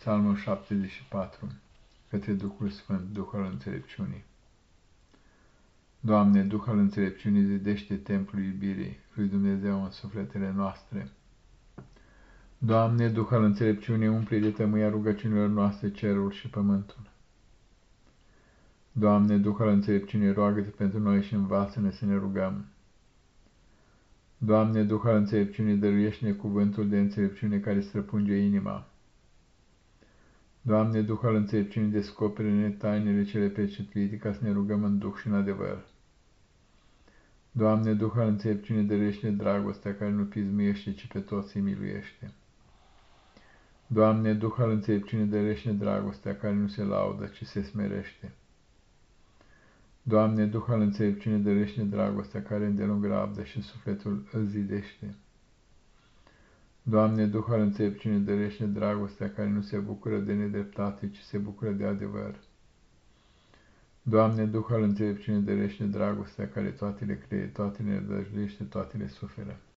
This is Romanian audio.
Psalmul 74 Către Duhul Sfânt, Duh al înțelepciunii Doamne, Duh al înțelepciunii, zidește templul iubirii lui Dumnezeu în sufletele noastre. Doamne, Duh al înțelepciunii, umple de tămâia rugăciunilor noastre cerul și pământul. Doamne, Duh al înțelepciunii, roagă-te pentru noi și învață-ne să ne rugăm. Doamne, Duh al înțelepciunii, dăruiește-ne cuvântul de înțelepciune care străpunge inima. Doamne, Duh al înțelepciunii, descoperă-ne tainele cele pecetlite ca să ne rugăm în Duh și în adevăr. Doamne, Duh al înțelepciunii, dăruiește dragostea care nu pismuiește, ci pe toți îi miluiește. Doamne, Duh al înțelepciunii, dăruiește dragostea care nu se laudă, ci se smerește. Doamne, Duh al înțelepciunii, dăruiește dragostea care îndelung rabdă și sufletul îl zidește. Doamne, Duh al înțelepciunii, dărește dragostea care nu se bucură de nedreptate, ci se bucură de adevăr. Doamne, Duh al înțelepciunii, dărește dragostea care toate le cree, toate le rădăjduiește, toate le suferă.